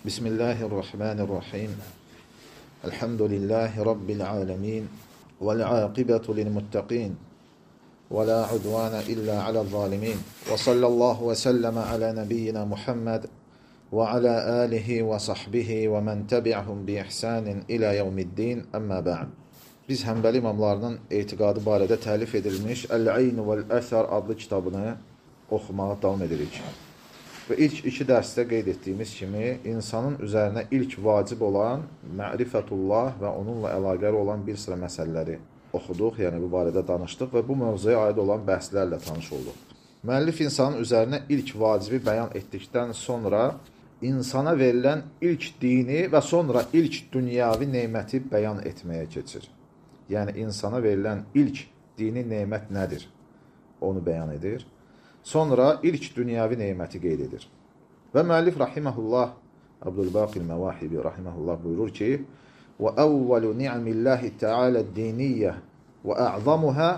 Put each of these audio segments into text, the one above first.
بسم الله الرحمن الرحيم. الحمد لله رب العالمين والعاقبة للمتقين ولا عدوان إلا على الظالمين. وصلى الله وسلم على نبينا محمد وعلى آله وصحبه ومن تبعهم بإحسان إلى يوم الدين. أما بعد Biz Həmbəli imamlarının etiqadı barədə təlif edilmiş Əl-Əyn vəl-Əsər adlı kitabını oxumağa davam edirik. Və ilk iki dərsdə qeyd etdiyimiz kimi, insanın üzərinə ilk vacib olan mərifətullah və onunla əlaqəli olan bir sıra məsələləri oxuduq, yəni bu barədə danışdıq və bu mövzuya aid olan bəhslərlə tanış olduq. Müəllif insanın üzərinə ilk vacibi bəyan etdikdən sonra insana verilən ilk dini və sonra ilk dünyavi neməti bəyan etməyə keçir. Yəni insana verilən ilk dini nemət nədir? Onu bəyan edir. Sonra ilk dünyavi neməti qeyd edir. Və müəllif rahimehullah Abdülbaqil Məvahibi rahimehullah buyurur ki: "Və əvvəlu ni'amillahi Teala diniyyə və a'zamuha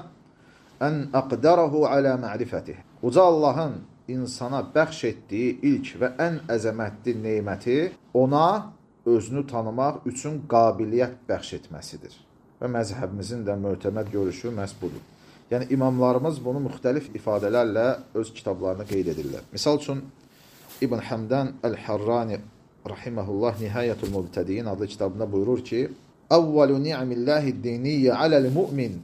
an aqdarahu ala ma'rifatihi." Uca Allahın insana bəxş etdiyi ilk və ən əzəmətli neməti ona özünü tanımaq üçün qabiliyyət bəxş etməsidir. Və məzhəbimizin də mötəməd görüşü məhz budur. Yəni imamlarımız bunu müxtəlif ifadələrlə öz kitablarına qeyd edirlər. Misal üçün İbn Həmdən Əl-Harrani rahimehullah Nihayetul Mubtediin adlı kitabında buyurur ki: "Əvvəlu ni'amillahi diniyyə aləl mu'min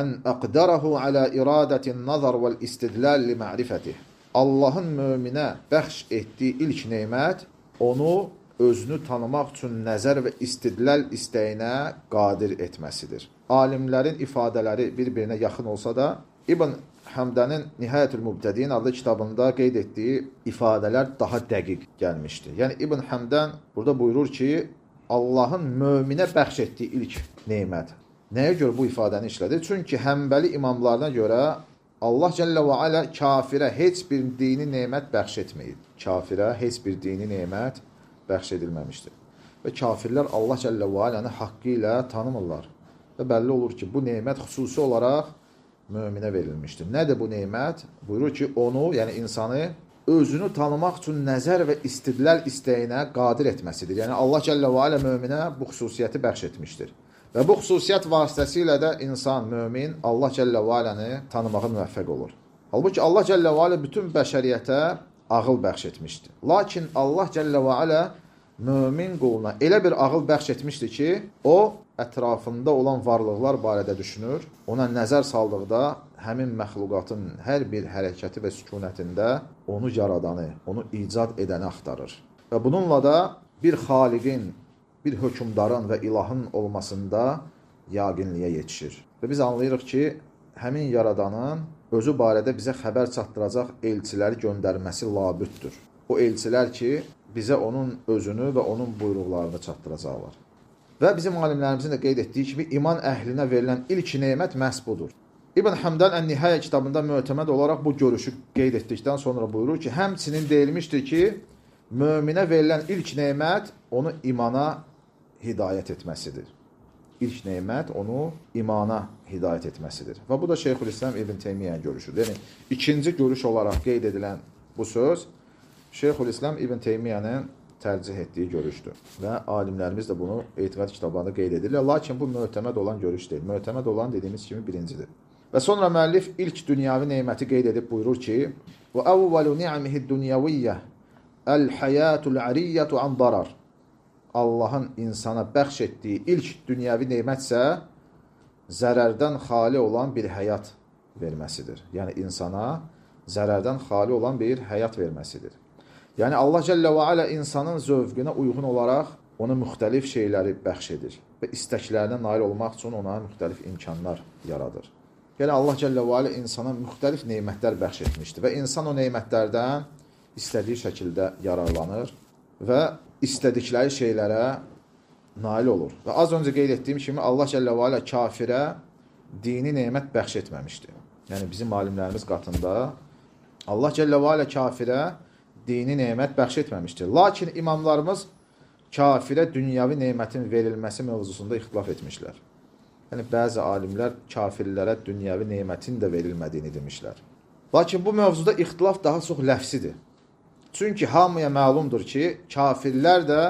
ən əqdarahu alə iradətin nazar vəl istidlal li ma'rifətih." Allahın möminə bəxş etdiyi ilk nemət onu özünü tanımaq üçün nəzər və istidlal istəyinə qadir etməsidir. Alimlərin ifadələri bir-birinə yaxın olsa da, İbn Həmdənin Nihayətül Mubtədin adlı kitabında qeyd etdiyi ifadələr daha dəqiq gəlmişdi. Yəni İbn Həmdən burada buyurur ki, Allahın möminə bəxş etdiyi ilk nemət. Nəyə görə bu ifadəni işlədi? Çünki Həmbəli imamlarına görə Allah Cəllə və Alə kafirə heç bir dini nemət bəxş etməyib. Kafirə heç bir dini nemət bəxş edilməmişdir. Və kafirlər Allah Cəllə və Aləni haqqı ilə tanımırlar. Və bəlli olur ki, bu nemət xüsusi olaraq möminə verilmişdir. Nədir bu nemət? Buyurur ki, onu, yəni insanı özünü tanımaq üçün nəzər və istidlal istəyinə qadir etməsidir. Yəni Allah Cəllə və Alə möminə bu xüsusiyyəti bəxş etmişdir. Və bu xüsusiyyət vasitəsilə də insan, mömin Allah Cəllə və Aləni tanımağa müvəffəq olur. Halbuki Allah Cəllə və Alə bütün bəşəriyyətə ağıl bəxş etmişdi. Lakin Allah Cəllə və Alə mömin quluna elə bir ağıl bəxş etmişdi ki, o ətrafında olan varlıqlar barədə düşünür, ona nəzər saldıqda həmin məxluqatın hər bir hərəkəti və sükunətində onu yaradanı, onu icad edəni axtarır. Və bununla da bir xaliqin, bir hökmdarın və ilahın olmasında yaqinliyə yetişir. Və biz anlayırıq ki, həmin yaradanın özü barədə bizə xəbər çatdıracaq elçiləri göndərməsi labüddür. O elçilər ki, bizə onun özünü və onun buyruqlarını çatdıracaqlar. Və bizim alimlərimizin də qeyd etdiyi kimi iman əhlinə verilən ilk nemət məhz budur. İbn Həmdan Ən-Nihayə kitabında mötəməd olaraq bu görüşü qeyd etdikdən sonra buyurur ki, həmçinin deyilmişdir ki, möminə verilən ilk nemət onu imana hidayət etməsidir ilk nemət onu imana hidayət etməsidir. Və bu da Şeyxülislam İbn Teymiyyə görüşüdür. Yəni, ikinci görüş olaraq qeyd edilən bu söz Şeyxülislam İbn Teymiyyənin tərcih etdiyi görüşdür. Və alimlərimiz də bunu etiqad kitablarında qeyd edirlər. Lakin bu mötəməd olan görüş deyil. Mötəməd olan dediyimiz kimi birincidir. Və sonra müəllif ilk dünyavi neməti qeyd edib buyurur ki: "Və əvvəlu ni'amihi dunyaviyyə el-hayatul ariyyatu an darar." Allahın insana bəxş etdiyi ilk dünyəvi nemətsə zərərdən xali olan bir həyat verməsidir. Yəni insana zərərdən xali olan bir həyat verməsidir. Yəni Allah Cəllə və Alə insanın zövqünə uyğun olaraq ona müxtəlif şeyləri bəxş edir və istəklərinə nail olmaq üçün ona müxtəlif imkanlar yaradır. Yəni Allah Cəllə və Alə insana müxtəlif nemətlər bəxş etmişdir və insan o nemətlərdən istədiyi şəkildə yararlanır və istədikləri şeylərə nail olur. Və az öncə qeyd etdiyim kimi Allah Cəllə və Alə kafirə dini nemət bəxş etməmişdi. Yəni bizim alimlərimiz qatında Allah Cəllə və Alə kafirə dini nemət bəxş etməmişdir. Lakin imamlarımız kafirə dünyavi nemətin verilməsi mövzusunda ixtilaf etmişlər. Yəni bəzi alimlər kafirlərə dünyavi nemətin də verilmədiyini demişlər. Lakin bu mövzuda ixtilaf daha çox ləfsidir. Çünki hamıya məlumdur ki, kafirlər də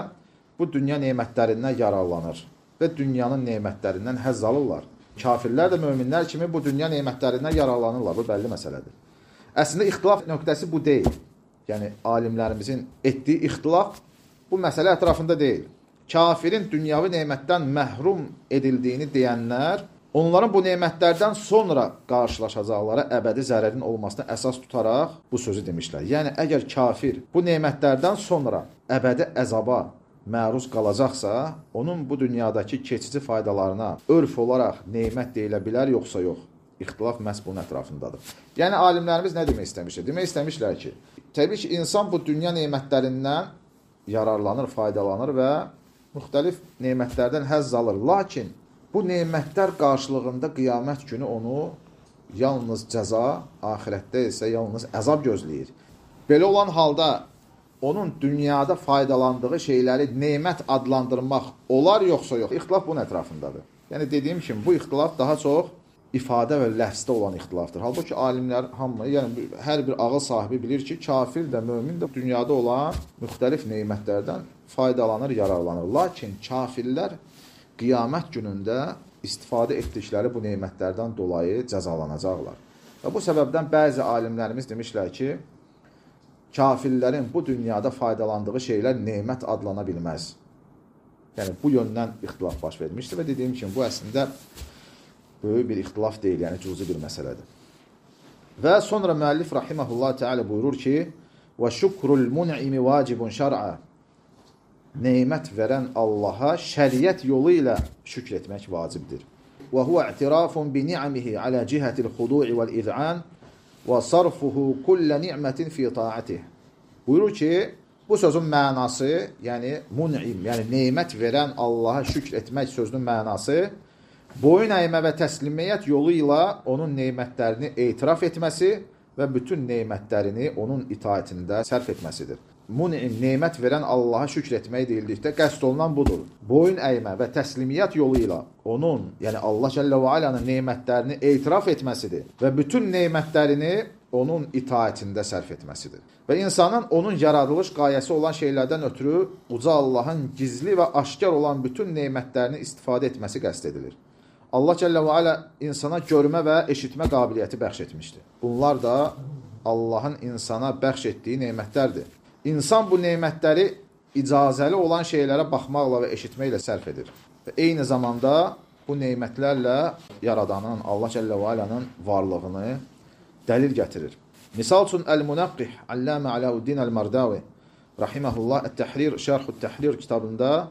bu dünya nemətlərindən yararlanır və dünyanın nemətlərindən həzz alırlar. Kafirlər də möminlər kimi bu dünya nemətlərindən yararlanırlar. Bu bəlli məsələdir. Əslində ixtilaf nöqtəsi bu deyil. Yəni alimlərimizin etdiyi ixtilaf bu məsələ ətrafında deyil. Kafirin dünyavi nemətdən məhrum edildiyini deyənlər onların bu nemətlərdən sonra qarşılaşacaqları əbədi zərərin olmasına əsas tutaraq bu sözü demişlər. Yəni əgər kafir bu nemətlərdən sonra əbədi əzaba məruz qalacaqsa, onun bu dünyadakı keçici faydalarına örf olaraq nemət deyilə bilər, yoxsa yox? İxtilaf məhz bunun ətrafındadır. Yəni alimlərimiz nə demək istəmişlər? Demək istəmişlər ki, təbii ki, insan bu dünya nemətlərindən yararlanır, faydalanır və müxtəlif nemətlərdən həzz alır. Lakin bu nemətlər qarşılığında qiyamət günü onu yalnız cəza, axirətdə isə yalnız əzab gözləyir. Belə olan halda onun dünyada faydalandığı şeyləri nemət adlandırmaq olar yoxsa yox? İxtilaf bunun ətrafındadır. Yəni dediyim kimi bu ixtilaf daha çox ifadə və ləfsdə olan ixtilafdır. Halbuki alimlər hamı, yəni hər bir ağıl sahibi bilir ki, kafir də, mömin də dünyada olan müxtəlif nemətlərdən faydalanır, yararlanır. Lakin kafirlər qiyamət günündə istifadə etdikləri bu nemətlərdən dolayı cəzalanacaqlar. Və bu səbəbdən bəzi alimlərimiz demişlər ki, kafirlərin bu dünyada faydalandığı şeylər nemət adlana bilməz. Yəni, bu yöndən ixtilaf baş vermişdir və dediyim kimi, bu əslində böyük bir ixtilaf deyil, yəni cüzi bir məsələdir. Və sonra müəllif rahiməhullah teala buyurur ki, və şükrul mun'imi vacibun şər'a Neymət verən Allaha şəriət yolu ilə şükr etmək vacibdir. Və huvə i'tirafun bi ni'amihi alə cihətil xudu'i vəl iz'an və sarfuhu kullə ni'mətin fi taatih. Buyurur ki, bu sözün mənası, yəni mun'im, yəni nemət verən Allaha şükr etmək sözünün mənası boyun əymə və təslimiyyət yolu ilə onun nemətlərini etiraf etməsi və bütün nemətlərini onun itaətində sərf etməsidir munim, nemət verən Allaha şükr etmək deyildikdə qəsd olunan budur. Boyun əymə və təslimiyyət yolu ilə onun, yəni Allah Cəllə və Alanın nemətlərini etiraf etməsidir və bütün nemətlərini onun itaətində sərf etməsidir. Və insanın onun yaradılış qayəsi olan şeylərdən ötürü uca Allahın gizli və aşkar olan bütün nemətlərini istifadə etməsi qəsd edilir. Allah Cəllə və Alə insana görmə və eşitmə qabiliyyəti bəxş etmişdir. Bunlar da Allahın insana bəxş etdiyi nemətlərdir. İnsan bu nemətləri icazəli olan şeylərə baxmaqla və eşitməklə sərf edir. Və eyni zamanda bu nemətlərlə yaradanın, Allah Cəllə və Alənin varlığını dəlil gətirir. Misal üçün Əl-Munaqqih, Allamə Aləuddin Əl-Mardavi, Rahiməhullah, Ət-Təhrir, Şərxü Təhrir kitabında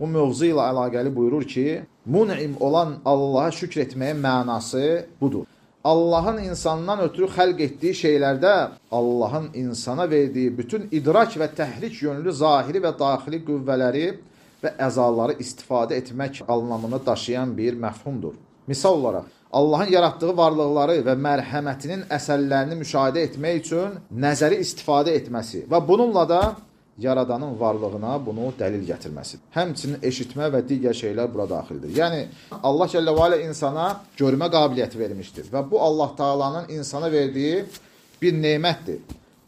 bu mövzu ilə əlaqəli buyurur ki, mun'im olan Allaha şükr etməyin mənası budur. Allahın insandan ötürü xəlq etdiyi şeylərdə Allahın insana verdiyi bütün idrak və təhrik yönlü zahiri və daxili qüvvələri və əzaları istifadə etmək anlamını daşıyan bir məfhumdur. Misal olaraq, Allahın yaratdığı varlıqları və mərhəmətinin əsərlərini müşahidə etmək üçün nəzəri istifadə etməsi və bununla da yaradanın varlığına bunu dəlil gətirməsidir. Həmçinin eşitmə və digər şeylər bura daxildir. Yəni Allah Cəllə və Alə insana görmə qabiliyyəti vermişdir və bu Allah Taala'nın insana verdiyi bir nemətdir.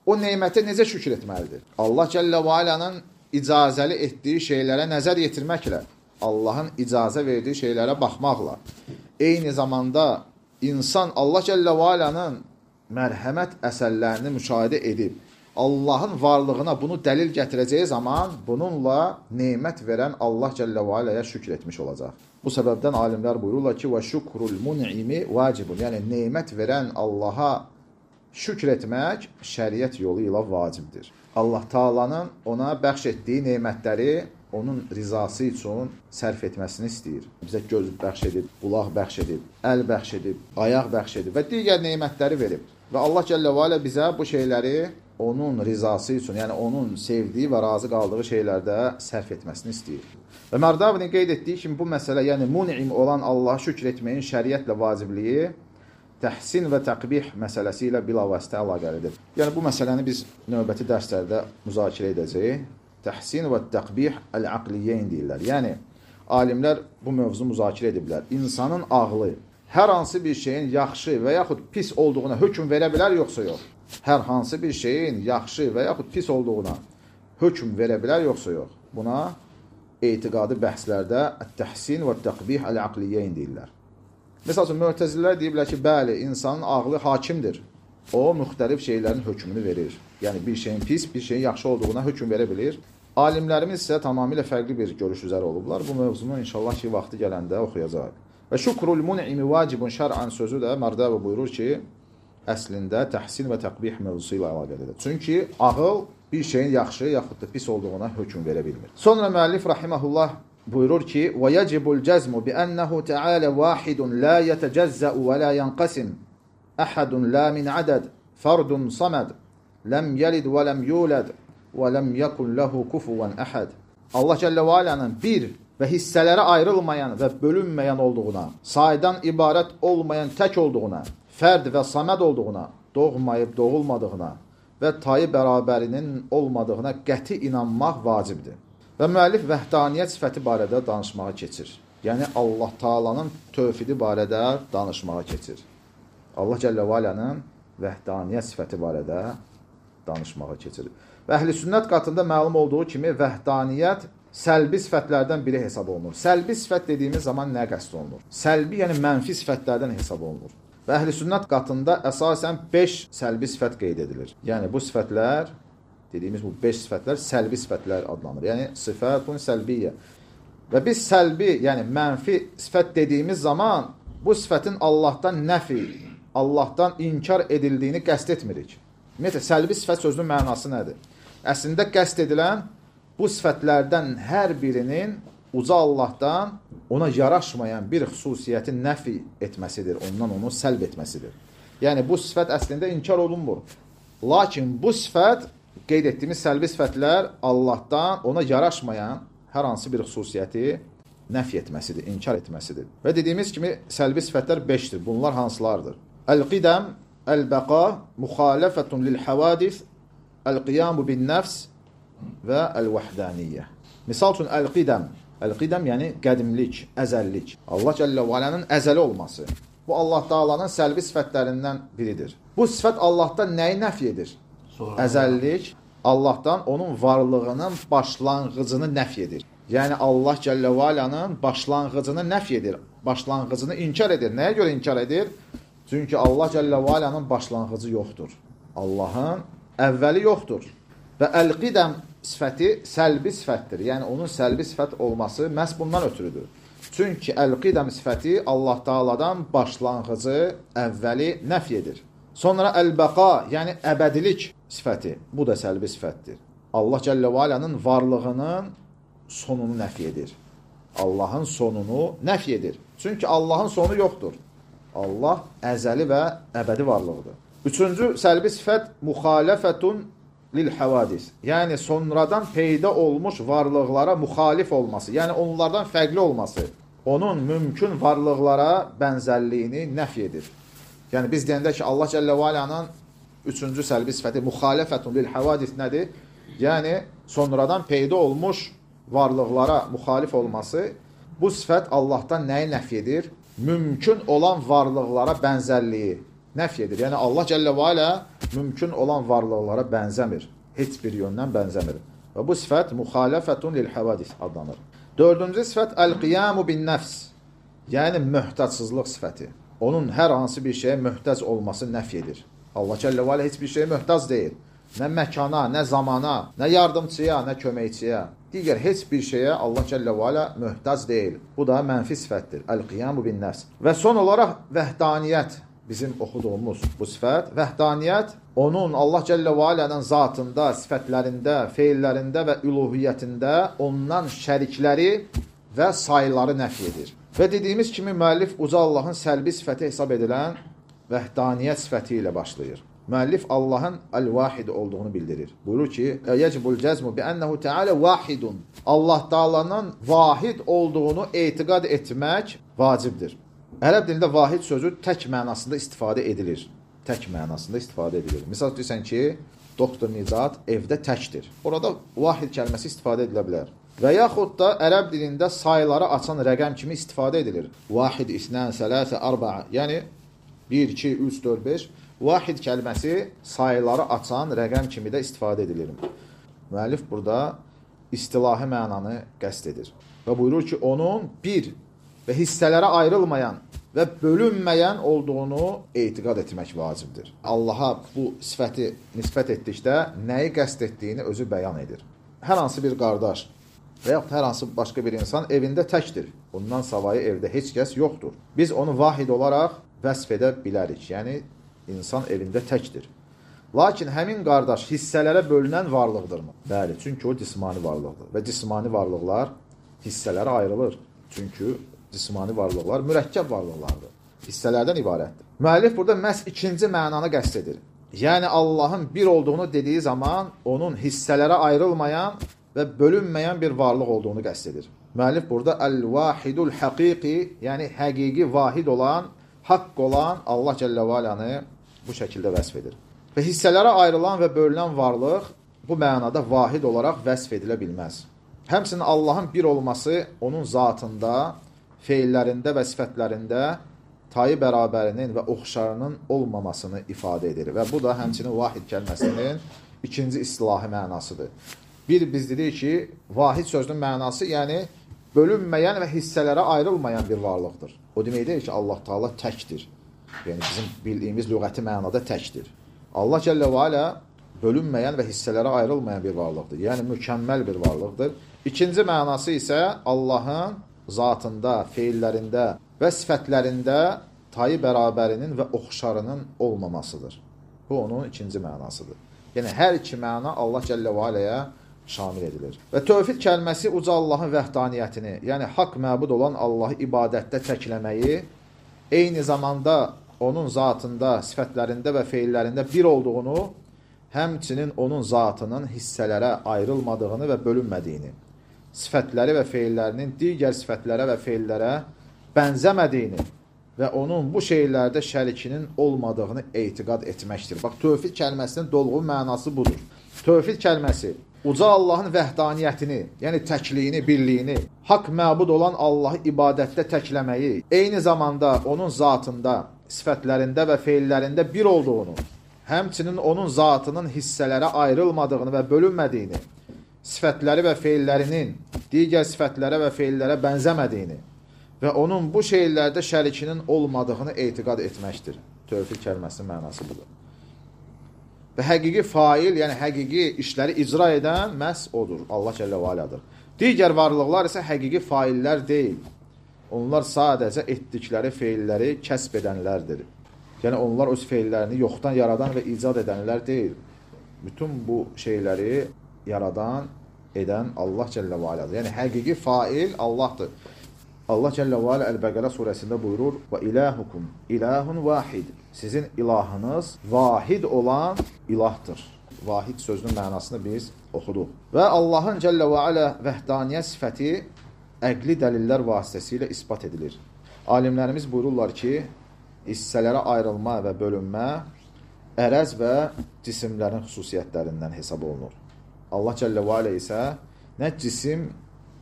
O nemətə necə şükür etməlidir? Allah Cəllə və Alənin icazəli etdiyi şeylərə nəzər yetirməklə, Allahın icazə verdiyi şeylərə baxmaqla, eyni zamanda insan Allah Cəllə və Alənin mərhəmət əsərlərini müşahidə edib, Allahın varlığına bunu dəlil gətirəcəyi zaman bununla nemət verən Allah Cəllə və Aləyə şükr etmiş olacaq. Bu səbəbdən alimlər buyururlar ki, və şükrul mun'imi vacibun. Yəni nemət verən Allaha şükr etmək şəriət yolu ilə vacibdir. Allah Taala'nın ona bəxş etdiyi nemətləri onun rizası üçün sərf etməsini istəyir. Bizə göz bəxş edib, qulaq bəxş edib, əl bəxş edib, ayaq bəxş edib və digər nemətləri verib. Və Allah Cəllə və Alə bizə bu şeyləri onun rizası üçün, yəni onun sevdiyi və razı qaldığı şeylərdə sərf etməsini istəyir. Və Mərdavini qeyd etdiyi kimi bu məsələ, yəni mun'im olan Allaha şükr etməyin şəriətlə vacibliyi təhsin və təqbih məsələsi ilə bilavasitə əlaqəlidir. Yəni bu məsələni biz növbəti dərslərdə müzakirə edəcəyik. Təhsin və təqbih əl-aqliyyeyn deyirlər. Yəni alimlər bu mövzu müzakirə ediblər. İnsanın ağlı hər hansı bir şeyin yaxşı və yaxud pis olduğuna hökm verə bilər, yoxsa yox? Hər hansı bir şeyin yaxşı və yaxud pis olduğuna hökm verə bilər, yoxsa yox? Buna etiqadi bəhslərdə təhsin və təqbih əl-aqliyyə deyirlər. Məsəl üçün, mühtəzilər deyiblər ki, bəli, insanın ağlı hakimdir. O, müxtəlif şeylərin hökmünü verir. Yəni, bir şeyin pis, bir şeyin yaxşı olduğuna hökm verə bilir. Alimlərimiz isə tamamilə fərqli bir görüş üzərə olublar. Bu mövzunu inşallah ki, vaxtı gələndə oxuyacaq. Və şükrul mun'imi vacibun şər'an sözü də Mərdəvi buyurur ki, əslində təhsin və təqbih mövzusu ilə əlaqəlidir. Çünki ağıl bir şeyin yaxşı yaxud da pis olduğuna hökm verə bilmir. Sonra müəllif rahimehullah buyurur ki: "Və yecibul cezmu bi ennehu Teala vahidun la yetecezza'u ve la yanqasim. Ahadun la min adad, fardun samad, lem yelid ve lem yulad ve lem yekun lehu kufuven ahad." Allah Celle ve Ala'nın bir və hissələrə ayrılmayan və bölünməyən olduğuna, saydan ibarət olmayan tək olduğuna, fərd və saməd olduğuna, doğmayıb doğulmadığına və tayı bərabərinin olmadığına qəti inanmaq vacibdir. Və müəllif vəhdaniyyət sifəti barədə danışmağa keçir. Yəni Allah Taala'nın tövhidi barədə danışmağa keçir. Allah Cəllə və Alənin vəhdaniyyət sifəti barədə danışmağa keçir. Və əhl-i sünnət qatında məlum olduğu kimi vəhdaniyyət səlbi sifətlərdən biri hesab olunur. Səlbi sifət dediyimiz zaman nə qəsd olunur? Səlbi, yəni mənfi sifətlərdən hesab olunur. Və əhl-i sünnət qatında əsasən 5 səlbi sifət qeyd edilir. Yəni bu sifətlər dediyimiz bu 5 sifətlər səlbi sifətlər adlanır. Yəni sifətun səlbiyyə. Və biz səlbi, yəni mənfi sifət dediyimiz zaman bu sifətin Allahdan nəfi, Allahdan inkar edildiyini qəsd etmirik. Ümumiyyətlə səlbi sifət sözünün mənası nədir? Əslində qəsd edilən bu sifətlərdən hər birinin uca Allahdan ona yaraşmayan bir xüsusiyyəti nəfi etməsidir, ondan onu səlb etməsidir. Yəni bu sifət əslində inkar olunmur. Lakin bu sifət qeyd etdiyimiz səlbi sifətlər Allahdan ona yaraşmayan hər hansı bir xüsusiyyəti nəfi etməsidir, inkar etməsidir. Və dediyimiz kimi səlbi sifətlər 5-dir. Bunlar hansılardır? Əl-qidəm, əl-bəqa, müxalifətun lil-havadis, əl-qiyamu bin-nəfs və əl-vəhdaniyyə. Misal üçün əl-qidəm, əl-qidəm yəni qədimlik, əzəllik. Allah Cəllə və Alənin əzəli olması. Bu Allah Taalanın səlbi sifətlərindən biridir. Bu sifət Allahdan nəyi nəfi edir? Əzəllik Allahdan onun varlığının başlanğıcını nəf edir. Yəni Allah Cəllə və Alanın başlanğıcını nəf edir, başlanğıcını inkar edir. Nəyə görə inkar edir? Çünki Allah Cəllə və Alanın başlanğıcı yoxdur. Allahın əvvəli yoxdur. Və əl-qidəm sifəti səlbi sifətdir. Yəni onun səlbi sifət olması məhz bundan ötürüdür. Çünki əl-qidəm sifəti Allah Taala'dan başlanğıcı, əvvəli nəf edir. Sonra əl-bəqa, yəni əbədilik sifəti. Bu da səlbi sifətdir. Allah Cəllə və Alənin varlığının sonunu nəfi edir. Allahın sonunu nəfi edir. Çünki Allahın sonu yoxdur. Allah əzəli və əbədi varlıqdır. Üçüncü səlbi sifət müxalifətun lil havadis. Yəni sonradan peyda olmuş varlıqlara müxalif olması, yəni onlardan fərqli olması, onun mümkün varlıqlara bənzərliyini nəfi edir. Yəni biz deyəndə ki, Allah Cəllə və Alənin üçüncü səlbi sifəti müxalifətun lil havadis nədir? Yəni sonradan peyda olmuş varlıqlara müxalif olması bu sifət Allahdan nəyi nəf edir? Mümkün olan varlıqlara bənzərliyi nəf edir. Yəni Allah Cəllə və Alə mümkün olan varlıqlara bənzəmir. Heç bir yöndən bənzəmir. Və bu sifət müxalifətun lil havadis adlanır. Dördüncü sifət əl-qiyamu bin nəfs. Yəni möhtacsızlıq sifəti onun hər hansı bir şeyə möhtac olması nəf edir. Allah Cəllə və heç bir şeyə möhtac deyil. Nə məkana, nə zamana, nə yardımçıya, nə köməkçiyə. Digər heç bir şeyə Allah Cəllə və alə möhtac deyil. Bu da mənfi sifətdir. Əl-qiyamu bin nəfs. Və son olaraq vəhdaniyyət bizim oxuduğumuz bu sifət. Vəhdaniyyət onun Allah Cəllə və alənin zatında, sifətlərində, feillərində və üluhiyyətində ondan şərikləri və sayları nəfi edir. Və dediyimiz kimi müəllif uca Allahın səlbi sifəti hesab edilən vəhdaniyyət sifəti ilə başlayır. Müəllif Allahın əl-vahid olduğunu bildirir. Buyurur ki, yəcibul cəzmu bi ənəhu teala vahidun. Allah Taala'nın vahid olduğunu etiqad etmək vacibdir. Ərəb dilində vahid sözü tək mənasında istifadə edilir. Tək mənasında istifadə edilir. Misal deyirsən ki, doktor Nicat evdə təkdir. Orada vahid kəlməsi istifadə edilə bilər. Və yaxud da ərəb dilində sayıları açan rəqəm kimi istifadə edilir. Vahid, isnən, sələsə, arba'a. Yəni 1, 2, 3, 4, 5. Vahid kəlməsi sayıları açan rəqəm kimi də istifadə edilir. Müəllif burada istilahi mənanı qəsd edir. Və buyurur ki, onun bir və hissələrə ayrılmayan və bölünməyən olduğunu etiqad etmək vacibdir. Allaha bu sifəti nisbət etdikdə nəyi qəsd etdiyini özü bəyan edir. Hər hansı bir qardaş və yaxud hər hansı başqa bir insan evində təkdir. Bundan savayı evdə heç kəs yoxdur. Biz onu vahid olaraq vəsf edə bilərik. Yəni, insan evində təkdir. Lakin həmin qardaş hissələrə bölünən varlıqdırmı? Bəli, çünki o cismani varlıqdır. Və cismani varlıqlar hissələrə ayrılır. Çünki cismani varlıqlar mürəkkəb varlıqlardır. Hissələrdən ibarətdir. Müəllif burada məhz ikinci mənanı qəsd edir. Yəni Allahın bir olduğunu dediyi zaman onun hissələrə ayrılmayan və bölünməyən bir varlıq olduğunu qəsd edir. Müəllif burada əl-vahidul həqiqi, yəni həqiqi vahid olan, haqq olan Allah Cəllə və Alanı bu şəkildə vəsf edir. Və hissələrə ayrılan və bölünən varlıq bu mənada vahid olaraq vəsf edilə bilməz. Həmçinin Allahın bir olması onun zatında, feillərində və sifətlərində tayı bərabərinin və oxşarının olmamasını ifadə edir. Və bu da həmçinin vahid kəlməsinin ikinci istilahi mənasıdır. Bir biz dedik ki, vahid sözünün mənası, yəni bölünməyən və hissələrə ayrılmayan bir varlıqdır. O demək deyil ki, Allah Taala təkdir. Yəni bizim bildiyimiz lüğəti mənada təkdir. Allah Cəllə və Alə bölünməyən və hissələrə ayrılmayan bir varlıqdır. Yəni mükəmməl bir varlıqdır. İkinci mənası isə Allahın zatında, feillərində və sifətlərində tayı bərabərinin və oxşarının olmamasıdır. Bu onun ikinci mənasıdır. Yəni hər iki məna Allah Cəllə və Aləyə şamil edilir. Və tövhid kəlməsi uca Allahın vəhdaniyyətini, yəni haqq məbud olan Allahı ibadətdə təkləməyi, eyni zamanda onun zatında, sifətlərində və feillərində bir olduğunu, həmçinin onun zatının hissələrə ayrılmadığını və bölünmədiyini, sifətləri və feillərinin digər sifətlərə və feillərə bənzəmədiyini və onun bu şeylərdə şərikinin olmadığını etiqad etməkdir. Bax, tövhid kəlməsinin dolğun mənası budur. Tövhid kəlməsi uca Allahın vəhdaniyyətini, yəni təkliyini, birliyini, haqq məbud olan Allahı ibadətdə təkləməyi, eyni zamanda onun zatında, sifətlərində və feillərində bir olduğunu, həmçinin onun zatının hissələrə ayrılmadığını və bölünmədiyini, sifətləri və feillərinin digər sifətlərə və feillərə bənzəmədiyini və onun bu şeylərdə şərikinin olmadığını etiqad etməkdir. Tövfik kəlməsinin mənası budur. Və həqiqi fail, yəni həqiqi işləri icra edən məhz odur. Allah Cəllə və Alədir. Digər varlıqlar isə həqiqi faillər deyil. Onlar sadəcə etdikləri feilləri kəsb edənlərdir. Yəni onlar öz feillərini yoxdan yaradan və icad edənlər deyil. Bütün bu şeyləri yaradan, edən Allah Cəllə və Alədir. Yəni həqiqi fail Allahdır. Allah Cəllə və Alə Əl-Bəqərə surəsində buyurur: "Və ilahukum ilahun vahid." Sizin ilahınız vahid olan ilahdır. Vahid sözünün mənasını biz oxuduq. Və Allahın Cəllə və Alə vəhdaniyyət sifəti əqli dəlillər vasitəsilə isbat edilir. Alimlərimiz buyururlar ki, hissələrə ayrılma və bölünmə ərəz və cisimlərin xüsusiyyətlərindən hesab olunur. Allah Cəllə və Alə isə nə cisim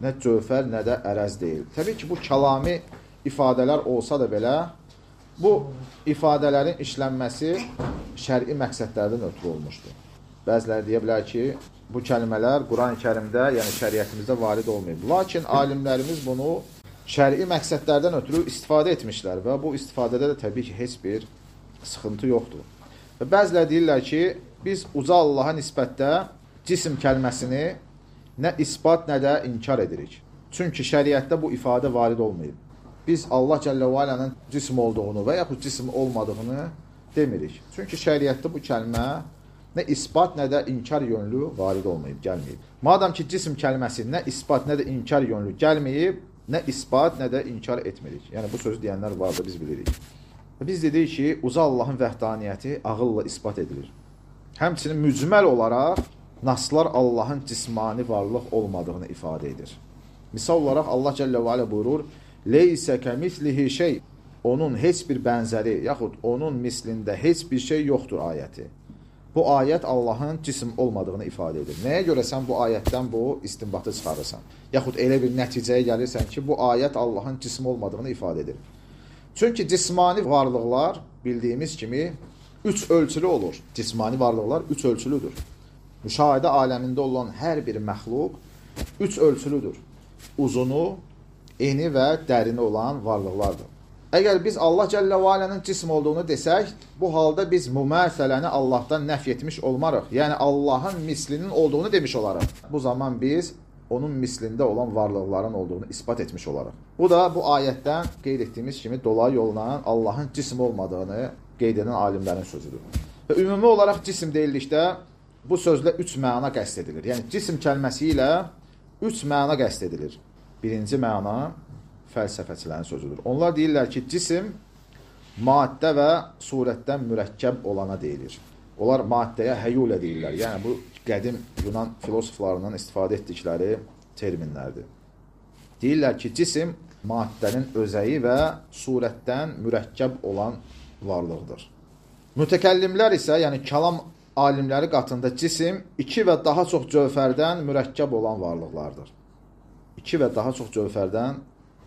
nə cövfər, nə də ərəz deyil. Təbii ki, bu kəlami ifadələr olsa da belə, bu ifadələrin işlənməsi şəri məqsədlərdən ötürü olmuşdur. Bəziləri deyə bilər ki, bu kəlmələr Quran-ı kərimdə, yəni şəriətimizdə varid olmayıb. Lakin alimlərimiz bunu şəri məqsədlərdən ötürü istifadə etmişlər və bu istifadədə də təbii ki, heç bir sıxıntı yoxdur. Və bəziləri deyirlər ki, biz uca Allaha nisbətdə cisim kəlməsini nə isbat, nə də inkar edirik. Çünki şəriətdə bu ifadə varid olmayıb. Biz Allah Cəllə və Alənin cism olduğunu və yaxud cism olmadığını demirik. Çünki şəriətdə bu kəlmə nə isbat, nə də inkar yönlü varid olmayıb, gəlməyib. Madam ki, cism kəlməsi nə isbat, nə də inkar yönlü gəlməyib, nə isbat, nə də inkar etmirik. Yəni, bu sözü deyənlər vardı, biz bilirik. Biz dedik ki, uza Allahın vəhdaniyyəti ağılla isbat edilir. Həmçinin mücməl olaraq naslar Allahın cismani varlıq olmadığını ifadə edir. Misal olaraq Allah Cəllə və Alə buyurur, Leysə kəmislihi şey, onun heç bir bənzəri, yaxud onun mislində heç bir şey yoxdur ayəti. Bu ayət Allahın cism olmadığını ifadə edir. Nəyə görə sən bu ayətdən bu istinbatı çıxarırsan? Yaxud elə bir nəticəyə gəlirsən ki, bu ayət Allahın cism olmadığını ifadə edir. Çünki cismani varlıqlar bildiyimiz kimi üç ölçülü olur. Cismani varlıqlar üç ölçülüdür. Müşahidə aləmində olan hər bir məxluq üç ölçülüdür. Uzunu, eni və dərini olan varlıqlardır. Əgər biz Allah Cəllə və Alənin cism olduğunu desək, bu halda biz müməsələni Allahdan nəf etmiş olmarıq. Yəni Allahın mislinin olduğunu demiş olarıq. Bu zaman biz onun mislində olan varlıqların olduğunu isbat etmiş olarıq. Bu da bu ayətdən qeyd etdiyimiz kimi dolayı yolla Allahın cism olmadığını qeyd edən alimlərin sözüdür. Və ümumi olaraq cism deyildikdə bu sözlə üç məna qəsd edilir. Yəni cism kəlməsi ilə üç məna qəsd edilir. Birinci məna fəlsəfəçilərin sözüdür. Onlar deyirlər ki, cisim maddə və surətdən mürəkkəb olana deyilir. Onlar maddəyə həyulə deyirlər. Yəni, bu qədim Yunan filosoflarından istifadə etdikləri terminlərdir. Deyirlər ki, cisim maddənin özəyi və surətdən mürəkkəb olan varlıqdır. Mütəkəllimlər isə, yəni kəlam alimləri qatında cisim iki və daha çox cövfərdən mürəkkəb olan varlıqlardır. İki və daha çox cövfərdən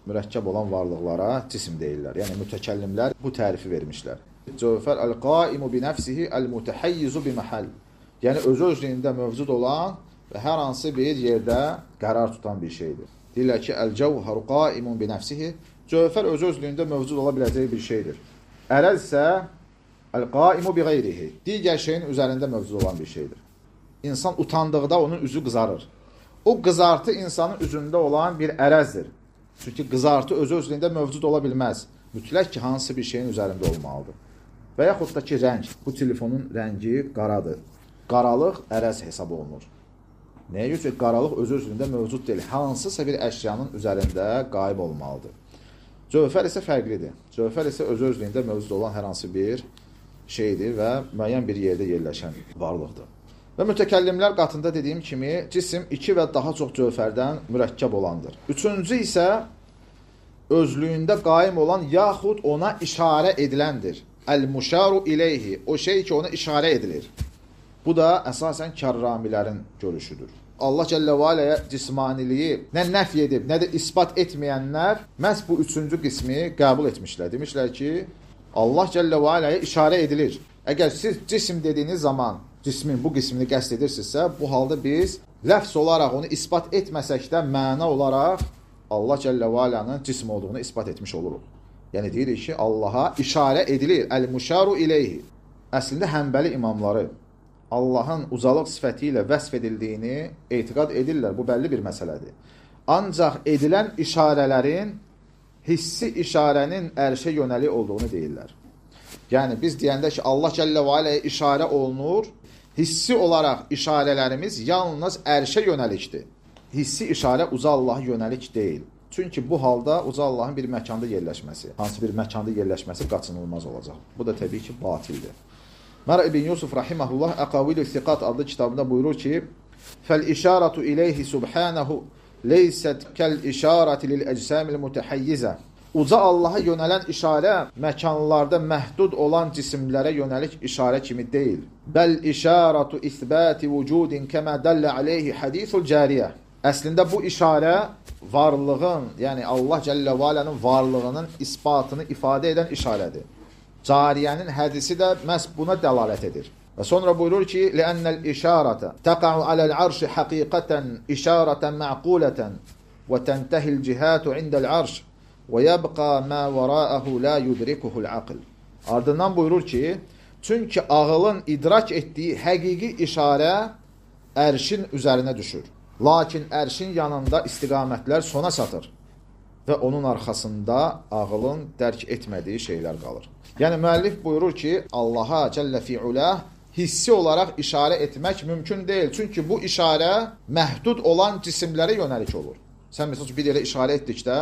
mürəkkəb olan varlıqlara cisim deyirlər. Yəni mütəkəllimlər bu tərifi vermişlər. Cövfər əl-qaimu bi nəfsihi əl-mutəhayyizu bi məhəl. Yəni öz özlüyündə mövcud olan və hər hansı bir yerdə qərar tutan bir şeydir. Deyirlər ki, əl-cəvhəru qaimun bi nəfsihi cövfər öz özlüyündə mövcud ola biləcəyi bir şeydir. Ərəz isə əl-qaimu bi qeyrihi digər şeyin üzərində mövcud olan bir şeydir. İnsan utandıqda onun üzü qızarır. O qızartı insanın üzündə olan bir ərəzdir. Çünki qızartı özü özlüyündə mövcud ola bilməz. Mütləq ki, hansı bir şeyin üzərində olmalıdır. Və yaxud da ki, rəng. Bu telefonun rəngi qaradır. Qaralıq ərəz hesab olunur. Nəyə görə qaralıq özü özlüyündə mövcud deyil. Hansısa bir əşyanın üzərində qaib olmalıdır. Cövfər isə fərqlidir. Cövfər isə özü özlüyündə mövcud olan hər hansı bir şeydir və müəyyən bir yerdə yerləşən varlıqdır. Və mütəkəllimlər qatında dediyim kimi, cisim iki və daha çox cövfərdən mürəkkəb olandır. Üçüncü isə özlüyündə qaim olan yaxud ona işarə ediləndir. Əl-muşaru ileyhi, o şey ki, ona işarə edilir. Bu da əsasən kərramilərin görüşüdür. Allah Cəllə və Aləyə cismaniliyi nə nəf edib, nə də ispat etməyənlər məhz bu üçüncü qismi qəbul etmişlər. Demişlər ki, Allah Cəllə və Aləyə işarə edilir. Əgər siz cisim dediyiniz zaman cismin bu qismini qəsd edirsinizsə, bu halda biz ləfs olaraq onu ispat etməsək də məna olaraq Allah Cəllə və Alənin cism olduğunu ispat etmiş oluruq. Yəni deyirik ki, Allaha işarə edilir. Əl-muşaru ileyhi. Əslində həmbəli imamları Allahın uzalıq sifəti ilə vəsf edildiyini etiqad edirlər. Bu bəlli bir məsələdir. Ancaq edilən işarələrin hissi işarənin ərşə yönəli olduğunu deyirlər. Yəni biz deyəndə ki, Allah Cəllə və Aləyə işarə olunur, hissi olaraq işarələrimiz yalnız ərşə yönəlikdir. Hissi işarə uca Allaha yönəlik deyil. Çünki bu halda uca Allahın bir məkanda yerləşməsi, hansı bir məkanda yerləşməsi qaçınılmaz olacaq. Bu da təbii ki, batildir. Mər ibn Yusuf rahimehullah Aqavilü Siqat adlı kitabında buyurur ki: "Fəl-işaratu ileyhi subhanahu leysət kəl-işarati lil-əcsamil mutahayyiza." Uca Allaha yönələn işarə məkanlarda məhdud olan cisimlərə yönəlik işarə kimi deyil. Bəl işaratu isbati vücudin kəmə dəllə aleyhi hadisul cariyə. Əslində bu işarə varlığın, yəni Allah Cəllə və Alənin varlığının isbatını ifadə edən işarədir. Cariyənin hədisi də məhz buna dəlalət edir. Və sonra buyurur ki, "Lənnəl işarətə təqa'u aləl arş haqiqatan işaratan ma'qulatan və tentəhil cihatu indəl arş və yabqa ma wara'ahu la yudrikuhul aql." Ardından buyurur ki, çünki ağılın idrak etdiyi həqiqi işarə ərşin üzərinə düşür. Lakin ərşin yanında istiqamətlər sona satır və onun arxasında ağılın dərk etmədiyi şeylər qalır. Yəni müəllif buyurur ki, Allaha Cəllə Fiulah hissi olaraq işarə etmək mümkün deyil. Çünki bu işarə məhdud olan cisimlərə yönəlik olur. Sən məsəl bir yerə işarə etdikdə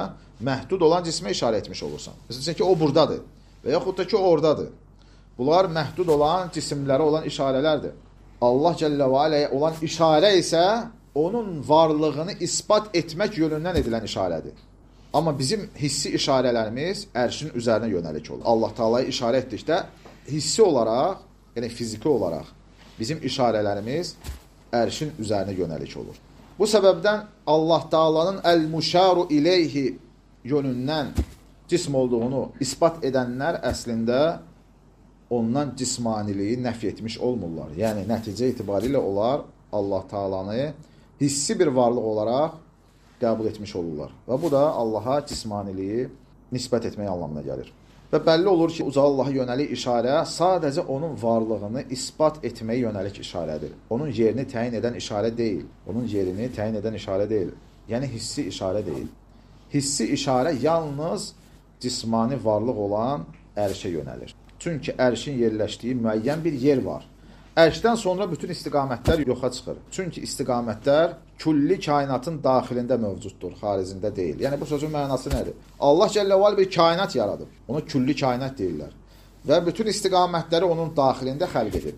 məhdud olan cismə işarə etmiş olursan. Məsələn ki, o burdadır və yaxud da ki, o oradadır. Bunlar məhdud olan cisimlərə olan işarələrdir. Allah Cəllə və Aləyə olan işarə isə onun varlığını ispat etmək yönündən edilən işarədir. Amma bizim hissi işarələrimiz ərşin üzərinə yönəlik olur. Allah Taala'ya işarə etdikdə hissi olaraq, yəni fiziki olaraq bizim işarələrimiz ərşin üzərinə yönəlik olur. Bu səbəbdən Allah Taala'nın əl-muşaru ileyhi yönündən cism olduğunu isbat edənlər əslində ondan cismaniliyi nəfi etmiş olmurlar. Yəni nəticə itibarilə onlar Allah Taala'nı hissi bir varlıq olaraq qəbul etmiş olurlar. Və bu da Allaha cismaniliyi nisbət etmək anlamına gəlir. Və bəlli olur ki, uca Allaha yönəlik işarə sadəcə onun varlığını isbat etməyə yönəlik işarədir. Onun yerini təyin edən işarə deyil. Onun yerini təyin edən işarə deyil. Yəni hissi işarə deyil. Hissi işarə yalnız cismani varlıq olan ərşə yönəlir. Çünki ərşin yerləşdiyi müəyyən bir yer var. Ərşdən sonra bütün istiqamətlər yoxa çıxır. Çünki istiqamətlər külli kainatın daxilində mövcuddur, xaricində deyil. Yəni bu sözün mənası nədir? Allah Cəlləval bir kainat yaradıb. Ona külli kainat deyirlər. Və bütün istiqamətləri onun daxilində xəlq edib.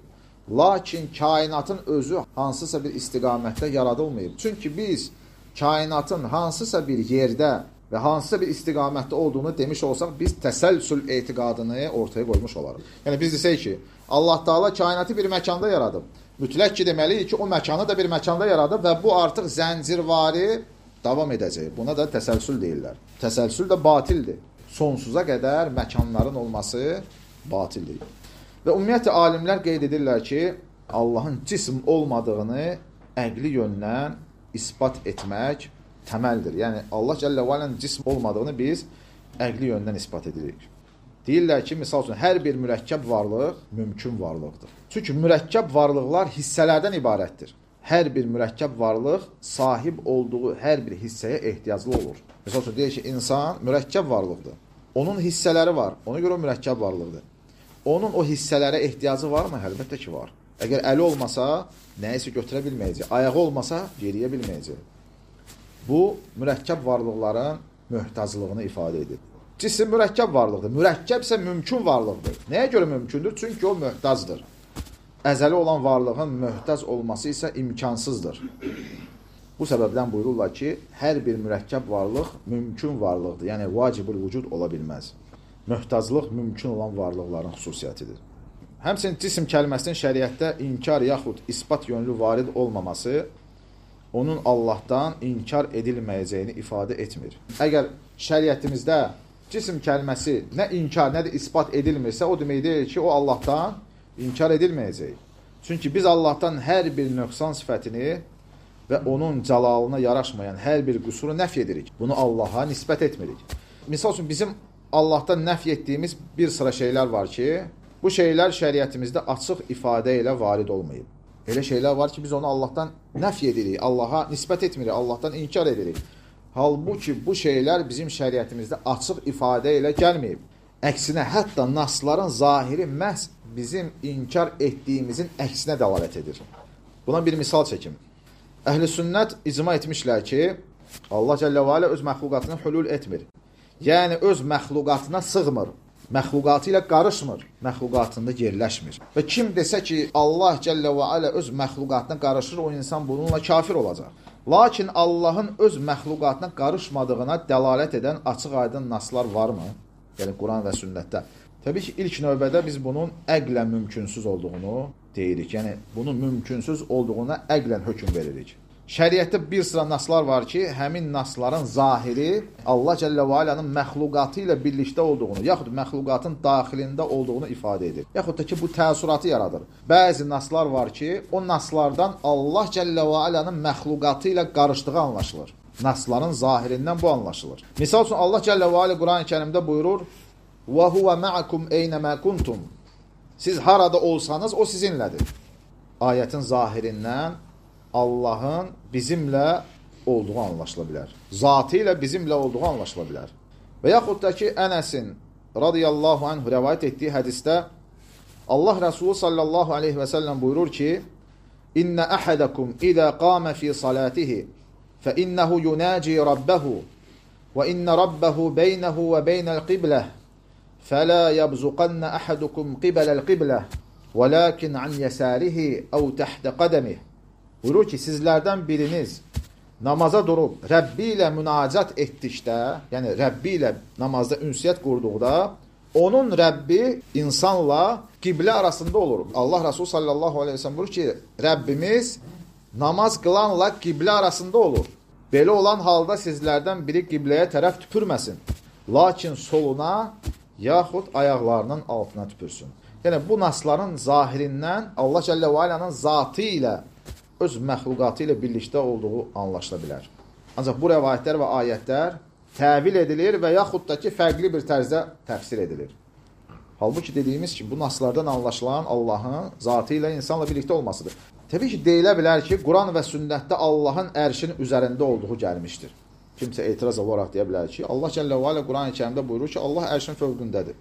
Lakin kainatın özü hansısa bir istiqamətdə yaradılmayıb. Çünki biz kainatın hansısa bir yerdə və hansısa bir istiqamətdə olduğunu demiş olsaq, biz təsəlsül etiqadını ortaya qoymuş olarıq. Yəni biz desək ki, Allah Taala kainatı bir məkanda yaradıb. Mütləq ki, deməliyik ki, o məkanı da bir məkanda yaradıb və bu artıq zəncirvari davam edəcək. Buna da təsəlsül deyirlər. Təsəlsül də batildir. Sonsuza qədər məkanların olması batildir. Və ümumiyyətlə alimlər qeyd edirlər ki, Allahın cism olmadığını əqli yöndən isbat etmək təməldir. Yəni Allah Cəllə və Alənin cism olmadığını biz əqli yöndən isbat edirik. Deyirlər ki, misal üçün, hər bir mürəkkəb varlıq mümkün varlıqdır. Çünki mürəkkəb varlıqlar hissələrdən ibarətdir. Hər bir mürəkkəb varlıq sahib olduğu hər bir hissəyə ehtiyaclı olur. Misal üçün, deyir ki, insan mürəkkəb varlıqdır. Onun hissələri var, ona görə o mürəkkəb varlıqdır. Onun o hissələrə ehtiyacı varmı? Əlbəttə ki, var. Əgər əli olmasa, nəyisə götürə bilməyəcək. Ayağı olmasa, yeriyə bilməyəcək. Bu, mürəkkəb varlıqların möhtaclığını ifadə edir. Cisim mürəkkəb varlıqdır. Mürəkkəb isə mümkün varlıqdır. Nəyə görə mümkündür? Çünki o möhtacdır. Əzəli olan varlığın möhtac olması isə imkansızdır. Bu səbəbdən buyururlar ki, hər bir mürəkkəb varlıq mümkün varlıqdır. Yəni, vacibul vücud ola bilməz. Möhtaclıq mümkün olan varlıqların xüsusiyyətidir. Həmçinin cisim kəlməsinin şəriətdə inkar yaxud ispat yönlü varid olmaması onun Allahdan inkar edilməyəcəyini ifadə etmir. Əgər şəriətimizdə cisim kəlməsi nə inkar, nə də ispat edilmirsə, o demək deyil ki, o Allahdan inkar edilməyəcək. Çünki biz Allahdan hər bir nöqsan sifətini və onun cəlalına yaraşmayan hər bir qüsuru nəf edirik. Bunu Allaha nisbət etmirik. Misal üçün, bizim Allahdan nəf etdiyimiz bir sıra şeylər var ki, bu şeylər şəriətimizdə açıq ifadə ilə varid olmayıb. Elə şeylər var ki, biz onu Allahdan nəf edirik, Allaha nisbət etmirik, Allahdan inkar edirik. Halbuki bu şeylər bizim şəriətimizdə açıq ifadə ilə gəlməyib. Əksinə, hətta nasların zahiri məhz bizim inkar etdiyimizin əksinə dəlalət edir. Buna bir misal çəkim. Əhl-i sünnət icma etmişlər ki, Allah Cəllə və Alə öz məxluqatını hülul etmir. Yəni, öz məxluqatına sığmır, məxluqatı ilə qarışmır, məxluqatında yerləşmir. Və kim desə ki, Allah Cəllə və Alə öz məxluqatına qarışır, o insan bununla kafir olacaq. Lakin Allahın öz məxluqatına qarışmadığına dəlalət edən açıq-aydın naslar varmı? Yəni Quran və sünnətdə. Təbii ki, ilk növbədə biz bunun əqlən mümkünsüz olduğunu deyirik. Yəni bunun mümkünsüz olduğuna əqlən hökm veririk. Şəriətdə bir sıra naslar var ki, həmin nasların zahiri Allah Cəllə və Alanın məxluqatı ilə birlikdə olduğunu, yaxud məxluqatın daxilində olduğunu ifadə edir. Yaxud da ki, bu təəssüratı yaradır. Bəzi naslar var ki, o naslardan Allah Cəllə və Alanın məxluqatı ilə qarışdığı anlaşılır. Nasların zahirindən bu anlaşılır. Misal üçün Allah Cəllə və Ala Qurani-Kərimdə Kərimdə buyurur: "Və huve ma'akum eynəmə kuntum." Siz harada olsanız, o sizinlədir. Ayətin zahirindən Allahın bizimlə olduğu anlaşıla bilər. Zatı ilə bizimlə olduğu anlaşıla bilər. Və yaxud da ki, Ənəsin radiyallahu anh rəvayət etdiyi hədistə Allah Rəsulü sallallahu aleyhi və səlləm buyurur ki, İnnə əhədəkum idə qamə fi salatihi fə innəhu yunaci rabbəhu və innə rabbəhu beynəhu və beynəl qibləh fələ yabzuqannə əhədukum qibələl qibləh lakin an yəsərihi əv təhtə qədəmih Buyurur ki, sizlərdən biriniz namaza durub Rəbbi ilə münacat etdikdə, yəni Rəbbi ilə namazda ünsiyyət qurduqda, onun Rəbbi insanla qiblə arasında olur. Allah Rasul sallallahu aleyhi ve sellem buyurur ki, Rəbbimiz namaz qılanla qiblə arasında olur. Belə olan halda sizlərdən biri qibləyə tərəf tüpürməsin. Lakin soluna yaxud ayaqlarının altına tüpürsün. Yəni, bu nasların zahirindən Allah Cəllə və Alənin zatı ilə, öz məxluqatı ilə birlikdə olduğu anlaşıla bilər. Ancaq bu rəvayətlər və ayətlər təvil edilir və yaxud da ki, fərqli bir tərzdə təfsir edilir. Halbuki dediyimiz ki, bu naslardan anlaşılan Allahın zatı ilə insanla birlikdə olmasıdır. Təbii ki, deyilə bilər ki, Quran və sünnətdə Allahın ərşin üzərində olduğu gəlmişdir. Kimsə etiraz olaraq deyə bilər ki, Allah Cəllə və Alə Quran-ı kərimdə buyurur ki, Allah ərşin fövqündədir.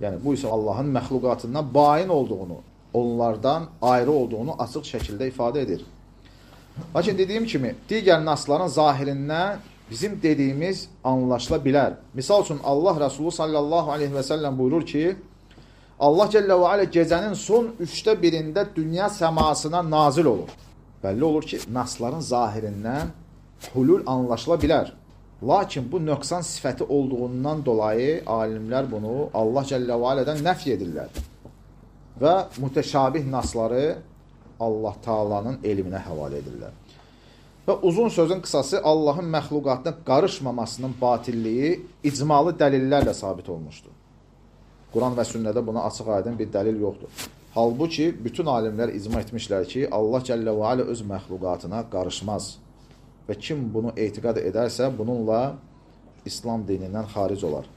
Yəni, bu isə Allahın məxluqatından bain olduğunu, onlardan ayrı olduğunu açıq şəkildə ifadə edir. Lakin dediyim kimi, digər nasların zahirindən bizim dediyimiz anlaşıla bilər. Misal üçün, Allah Rəsulü sallallahu aleyhi və səlləm buyurur ki, Allah Cəllə və Alə gecənin son üçdə birində dünya səmasına nazil olur. Bəlli olur ki, nasların zahirindən hulul anlaşıla bilər. Lakin bu nöqsan sifəti olduğundan dolayı alimlər bunu Allah Cəllə və Alədən nəfi edirlər. Və mütəşabih nasları Allah Taalanın elminə həvalə edirlər. Və uzun sözün qısası Allahın məxluqatına qarışmamasının batilliyi icmalı dəlillərlə sabit olmuşdur. Quran və sünnədə buna açıq aydın bir dəlil yoxdur. Halbuki bütün alimlər icma etmişlər ki, Allah Cəllə və Alə öz məxluqatına qarışmaz. Və kim bunu etiqad edərsə, bununla İslam dinindən xaric olar.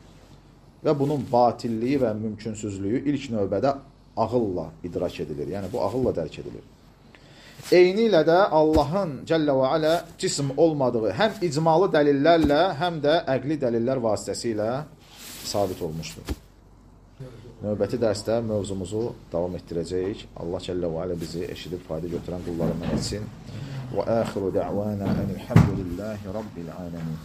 Və bunun batilliyi və mümkünsüzlüyü ilk növbədə ağılla idrak edilir. Yəni, bu ağılla dərk edilir. Eyni ilə də Allahın Cəllə və Alə cism olmadığı həm icmalı dəlillərlə, həm də əqli dəlillər vasitəsilə sabit olmuşdur. Növbəti dərsdə mövzumuzu davam etdirəcəyik. Allah Cəllə və Alə bizi eşidib fayda götürən qullarından etsin. Və əxiru də'vana enilhamdülillahi rabbil aləmin.